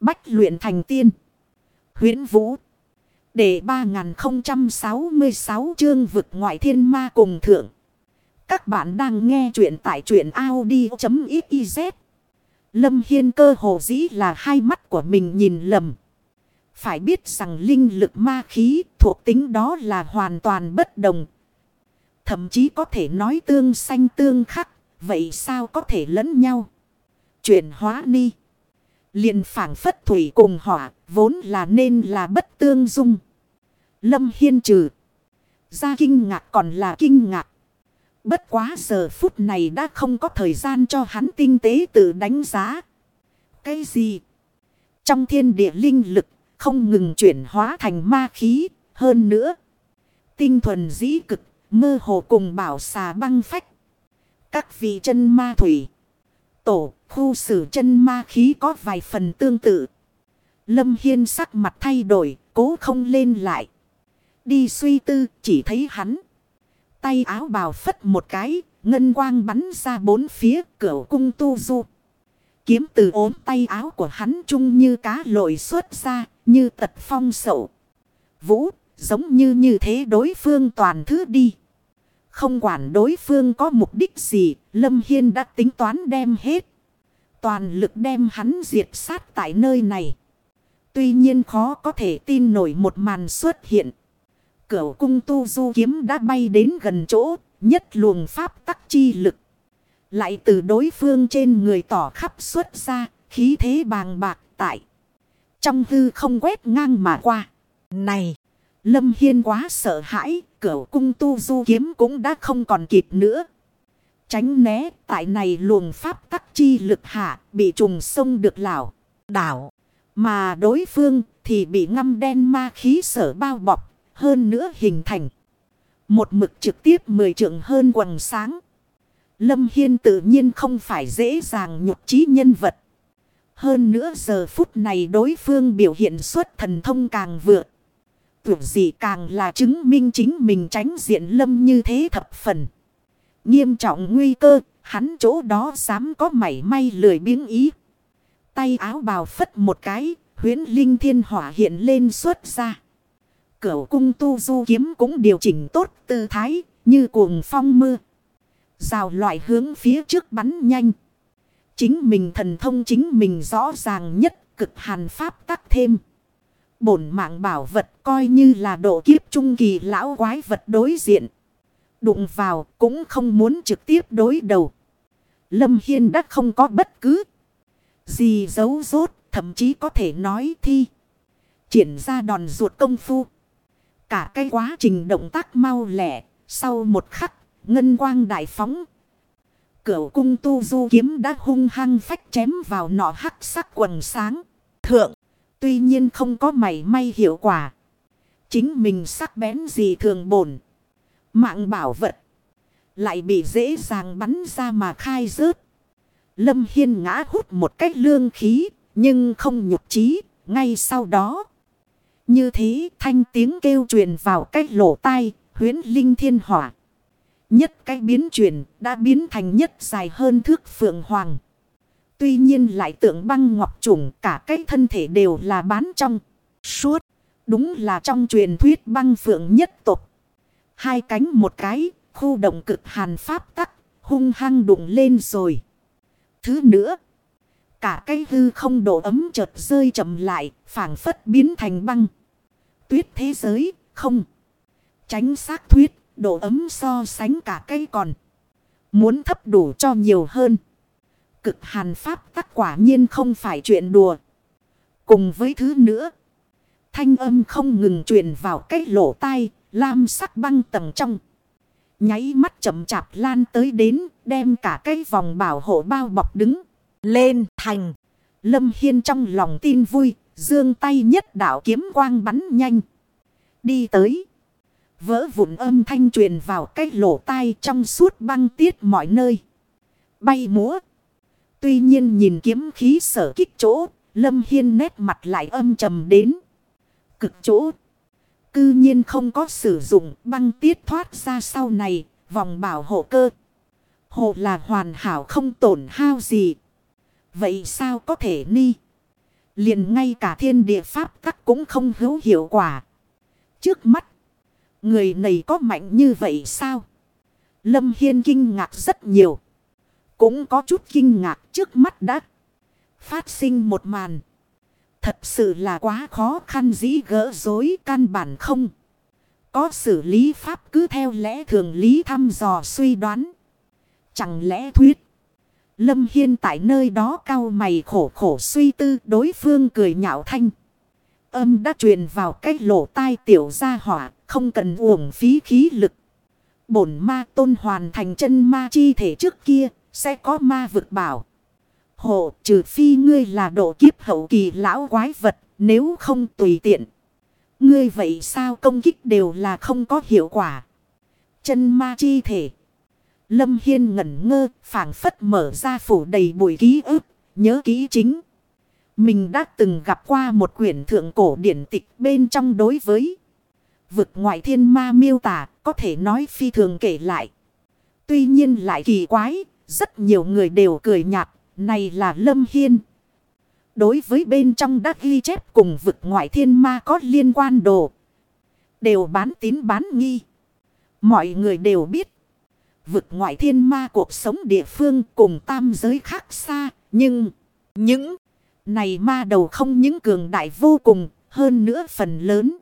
Bách luyện thành tiên. huyễn Vũ. Để 3066 chương vực ngoại thiên ma cùng thượng. Các bạn đang nghe truyện tại truyện Audi.xyz. Lâm Hiên cơ hồ dĩ là hai mắt của mình nhìn lầm. Phải biết rằng linh lực ma khí thuộc tính đó là hoàn toàn bất đồng. Thậm chí có thể nói tương xanh tương khắc. Vậy sao có thể lẫn nhau? Chuyển hóa ni liền phản phất thủy cùng hỏa. Vốn là nên là bất tương dung. Lâm Hiên trừ. Ra kinh ngạc còn là kinh ngạc. Bất quá giờ phút này đã không có thời gian cho hắn tinh tế tự đánh giá. Cái gì? Trong thiên địa linh lực không ngừng chuyển hóa thành ma khí. Hơn nữa. Tinh thuần dĩ cực, mơ hồ cùng bảo xà băng phách. Các vị chân ma thủy. Tổ khu xử chân ma khí có vài phần tương tự. Lâm Hiên sắc mặt thay đổi, cố không lên lại. Đi suy tư, chỉ thấy hắn. Tay áo bào phất một cái, ngân quang bắn ra bốn phía cửa cung tu du. Kiếm từ ốm tay áo của hắn chung như cá lội xuất ra, như tật phong sậu. Vũ, giống như như thế đối phương toàn thứ đi. Không quản đối phương có mục đích gì, Lâm Hiên đã tính toán đem hết. Toàn lực đem hắn diệt sát tại nơi này. Tuy nhiên khó có thể tin nổi một màn xuất hiện. Cửu cung tu du kiếm đã bay đến gần chỗ, nhất luồng pháp tắc chi lực. Lại từ đối phương trên người tỏ khắp xuất ra, khí thế bàng bạc tại. Trong hư không quét ngang mà qua. Này! Lâm Hiên quá sợ hãi, cửu cung tu du kiếm cũng đã không còn kịp nữa. Tránh né, tại này luồng pháp tắc chi lực hạ, bị trùng sông được lảo, đảo. Mà đối phương thì bị ngâm đen ma khí sở bao bọc, hơn nữa hình thành. Một mực trực tiếp mười trượng hơn quần sáng. Lâm Hiên tự nhiên không phải dễ dàng nhục trí nhân vật. Hơn nữa giờ phút này đối phương biểu hiện xuất thần thông càng vượt. Tưởng gì càng là chứng minh chính mình tránh diện lâm như thế thập phần. Nghiêm trọng nguy cơ, hắn chỗ đó dám có mảy may lười biếng ý. Tay áo bào phất một cái, huyến linh thiên hỏa hiện lên xuất ra. Cửu cung tu du kiếm cũng điều chỉnh tốt tư thái, như cuồng phong mưa. Rào loại hướng phía trước bắn nhanh. Chính mình thần thông chính mình rõ ràng nhất cực hàn pháp tắc thêm. Bổn mạng bảo vật coi như là độ kiếp trung kỳ lão quái vật đối diện. Đụng vào cũng không muốn trực tiếp đối đầu. Lâm Hiên đã không có bất cứ gì giấu rốt, thậm chí có thể nói thi. Triển ra đòn ruột công phu. Cả cái quá trình động tác mau lẻ, sau một khắc, ngân quang đại phóng. Cửu cung tu du kiếm đã hung hăng phách chém vào nọ hắc sắc quần sáng. Thượng! Tuy nhiên không có mảy may hiệu quả. Chính mình sắc bén gì thường bổn. Mạng bảo vật. Lại bị dễ dàng bắn ra mà khai rớt. Lâm Hiên ngã hút một cách lương khí. Nhưng không nhục trí. Ngay sau đó. Như thế thanh tiếng kêu truyền vào cách lỗ tai. Huyến linh thiên hỏa. Nhất cái biến chuyển đã biến thành nhất dài hơn thước phượng hoàng. Tuy nhiên lại tượng băng ngọc trùng cả cái thân thể đều là bán trong. Suốt. Đúng là trong truyền thuyết băng phượng nhất tục. Hai cánh một cái. Khu động cực hàn pháp tắc. Hung hăng đụng lên rồi. Thứ nữa. Cả cái hư không độ ấm chợt rơi chậm lại. phảng phất biến thành băng. Tuyết thế giới. Không. Tránh xác thuyết. Độ ấm so sánh cả cây còn. Muốn thấp đủ cho nhiều hơn. Cực hàn pháp tắc quả nhiên không phải chuyện đùa. Cùng với thứ nữa. Thanh âm không ngừng truyền vào cái lỗ tai. Lam sắc băng tầng trong. Nháy mắt chậm chạp lan tới đến. Đem cả cái vòng bảo hộ bao bọc đứng. Lên thành. Lâm Hiên trong lòng tin vui. Dương tay nhất đảo kiếm quang bắn nhanh. Đi tới. Vỡ vụn âm thanh truyền vào cái lỗ tai trong suốt băng tiết mọi nơi. Bay múa. Tuy nhiên nhìn kiếm khí sở kích chỗ, Lâm Hiên nét mặt lại âm trầm đến. Cực chỗ. Cư nhiên không có sử dụng băng tiết thoát ra sau này, vòng bảo hộ cơ. Hộ là hoàn hảo không tổn hao gì. Vậy sao có thể ni? Liền ngay cả thiên địa pháp tắc cũng không hữu hiệu quả. Trước mắt. Người này có mạnh như vậy sao? Lâm Hiên kinh ngạc rất nhiều. Cũng có chút kinh ngạc trước mắt đã. Phát sinh một màn. Thật sự là quá khó khăn dĩ gỡ dối căn bản không. Có xử lý pháp cứ theo lẽ thường lý thăm dò suy đoán. Chẳng lẽ thuyết. Lâm Hiên tại nơi đó cao mày khổ khổ suy tư đối phương cười nhạo thanh. Âm đã truyền vào cái lỗ tai tiểu gia hỏa, không cần uổng phí khí lực. Bổn ma tôn hoàn thành chân ma chi thể trước kia, sẽ có ma vực bảo. Hộ trừ phi ngươi là độ kiếp hậu kỳ lão quái vật, nếu không tùy tiện. Ngươi vậy sao công kích đều là không có hiệu quả. Chân ma chi thể. Lâm Hiên ngẩn ngơ, phảng phất mở ra phủ đầy bụi ký ức, nhớ ký chính. Mình đã từng gặp qua một quyển thượng cổ điển tịch bên trong đối với vực ngoại thiên ma miêu tả, có thể nói phi thường kể lại. Tuy nhiên lại kỳ quái, rất nhiều người đều cười nhạt, này là Lâm Hiên. Đối với bên trong đã ghi chép cùng vực ngoại thiên ma có liên quan đồ. Đều bán tín bán nghi. Mọi người đều biết. Vực ngoại thiên ma cuộc sống địa phương cùng tam giới khác xa. Nhưng những này ma đầu không những cường đại vô cùng. Hơn nữa phần lớn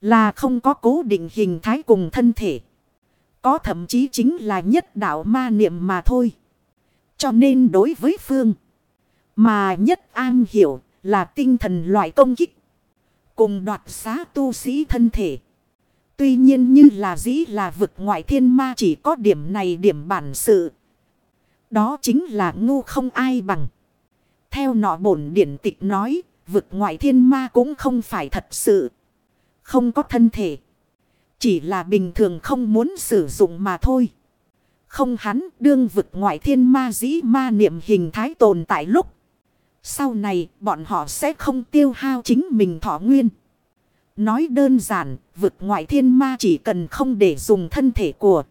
là không có cố định hình thái cùng thân thể. Có thậm chí chính là nhất đạo ma niệm mà thôi. Cho nên đối với phương. Mà nhất an hiểu là tinh thần loại công kích. Cùng đoạt xá tu sĩ thân thể. Tuy nhiên như là dĩ là vực ngoại thiên ma chỉ có điểm này điểm bản sự. Đó chính là ngu không ai bằng. Theo nọ bổn điển tịch nói, vực ngoại thiên ma cũng không phải thật sự. Không có thân thể. Chỉ là bình thường không muốn sử dụng mà thôi. Không hắn đương vực ngoại thiên ma dĩ ma niệm hình thái tồn tại lúc. Sau này bọn họ sẽ không tiêu hao chính mình thọ nguyên. Nói đơn giản, vực ngoại thiên ma chỉ cần không để dùng thân thể của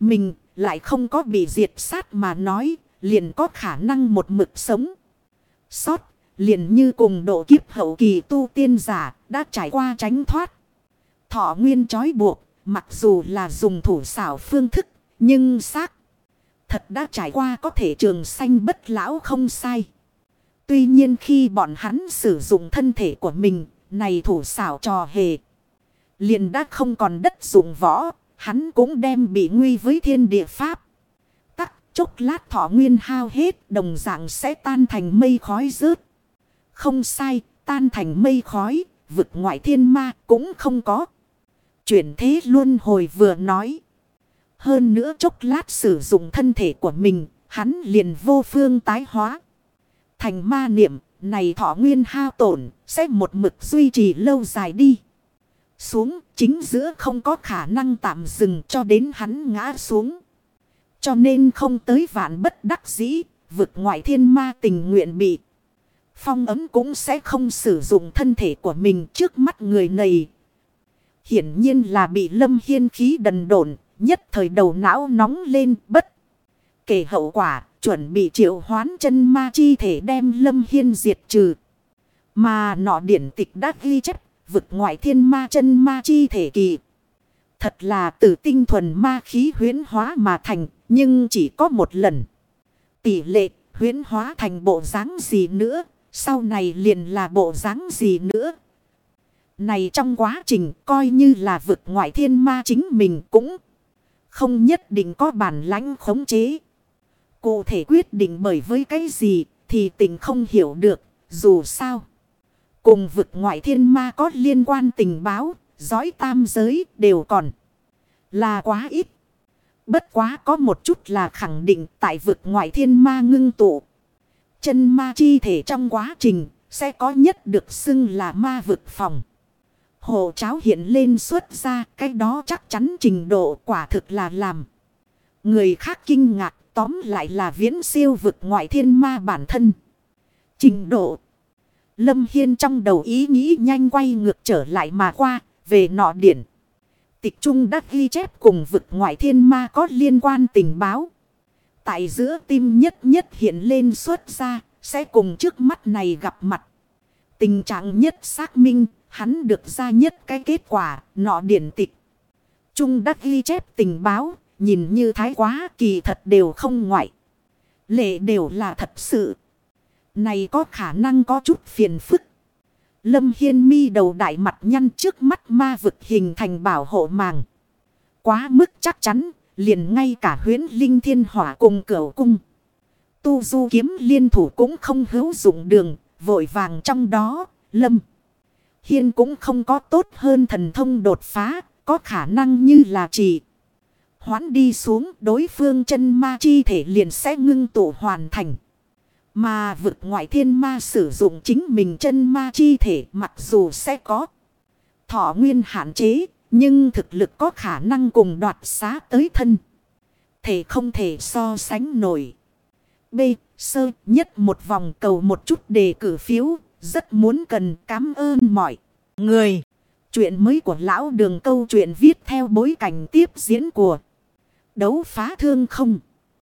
mình, lại không có bị diệt sát mà nói, liền có khả năng một mực sống. Sót, liền như cùng độ kiếp hậu kỳ tu tiên giả, đã trải qua tránh thoát. Thọ nguyên trói buộc, mặc dù là dùng thủ xảo phương thức, nhưng xác thật đã trải qua có thể trường sanh bất lão không sai. Tuy nhiên khi bọn hắn sử dụng thân thể của mình, này thủ xảo trò hề. Liền đã không còn đất dụng võ, hắn cũng đem bị nguy với thiên địa pháp. Tắc chốc lát thọ nguyên hao hết, đồng dạng sẽ tan thành mây khói rớt. Không sai, tan thành mây khói, vực ngoại thiên ma cũng không có. Chuyển thế luôn hồi vừa nói. Hơn nữa chốc lát sử dụng thân thể của mình, hắn liền vô phương tái hóa. Thành ma niệm, này thọ nguyên hao tổn, sẽ một mực duy trì lâu dài đi. Xuống, chính giữa không có khả năng tạm dừng cho đến hắn ngã xuống. Cho nên không tới vạn bất đắc dĩ, vực ngoại thiên ma tình nguyện bị. Phong ấm cũng sẽ không sử dụng thân thể của mình trước mắt người này. Hiển nhiên là bị lâm hiên khí đần độn, nhất thời đầu não nóng lên bất. Kể hậu quả, chuẩn bị triệu hoán chân ma chi thể đem lâm hiên diệt trừ. Mà nọ điển tịch đã ghi chép, vực ngoại thiên ma chân ma chi thể kỳ. Thật là từ tinh thuần ma khí huyến hóa mà thành, nhưng chỉ có một lần. Tỷ lệ huyến hóa thành bộ dáng gì nữa, sau này liền là bộ dáng gì nữa. Này trong quá trình coi như là vực ngoại thiên ma chính mình cũng không nhất định có bản lãnh khống chế. Cụ thể quyết định bởi với cái gì thì tình không hiểu được dù sao. Cùng vực ngoại thiên ma có liên quan tình báo, dõi tam giới đều còn là quá ít. Bất quá có một chút là khẳng định tại vực ngoại thiên ma ngưng tụ. Chân ma chi thể trong quá trình sẽ có nhất được xưng là ma vực phòng. Hồ cháo hiện lên xuất ra cái đó chắc chắn trình độ quả thực là làm. Người khác kinh ngạc tóm lại là viễn siêu vực ngoại thiên ma bản thân. Trình độ. Lâm Hiên trong đầu ý nghĩ nhanh quay ngược trở lại mà qua về nọ điển. Tịch Trung đã ghi chép cùng vực ngoại thiên ma có liên quan tình báo. Tại giữa tim nhất nhất hiện lên xuất ra sẽ cùng trước mắt này gặp mặt. Tình trạng nhất xác minh, hắn được ra nhất cái kết quả, nọ điển tịch. Trung đắc ghi chép tình báo, nhìn như thái quá kỳ thật đều không ngoại. Lệ đều là thật sự. Này có khả năng có chút phiền phức. Lâm Hiên mi đầu đại mặt nhăn trước mắt ma vực hình thành bảo hộ màng. Quá mức chắc chắn, liền ngay cả huyến linh thiên hỏa cùng cửu cung. Tu du kiếm liên thủ cũng không hữu dụng đường, vội vàng trong đó, Lâm. Hiên cũng không có tốt hơn thần thông đột phá, có khả năng như là chỉ. Hoãn đi xuống đối phương chân ma chi thể liền sẽ ngưng tụ hoàn thành. Mà vực ngoại thiên ma sử dụng chính mình chân ma chi thể mặc dù sẽ có thọ nguyên hạn chế, nhưng thực lực có khả năng cùng đoạt xá tới thân. Thể không thể so sánh nổi. B. Sơ nhất một vòng cầu một chút đề cử phiếu, rất muốn cần cảm ơn mọi người. Chuyện mới của lão đường câu chuyện viết theo bối cảnh tiếp diễn của đấu phá thương không.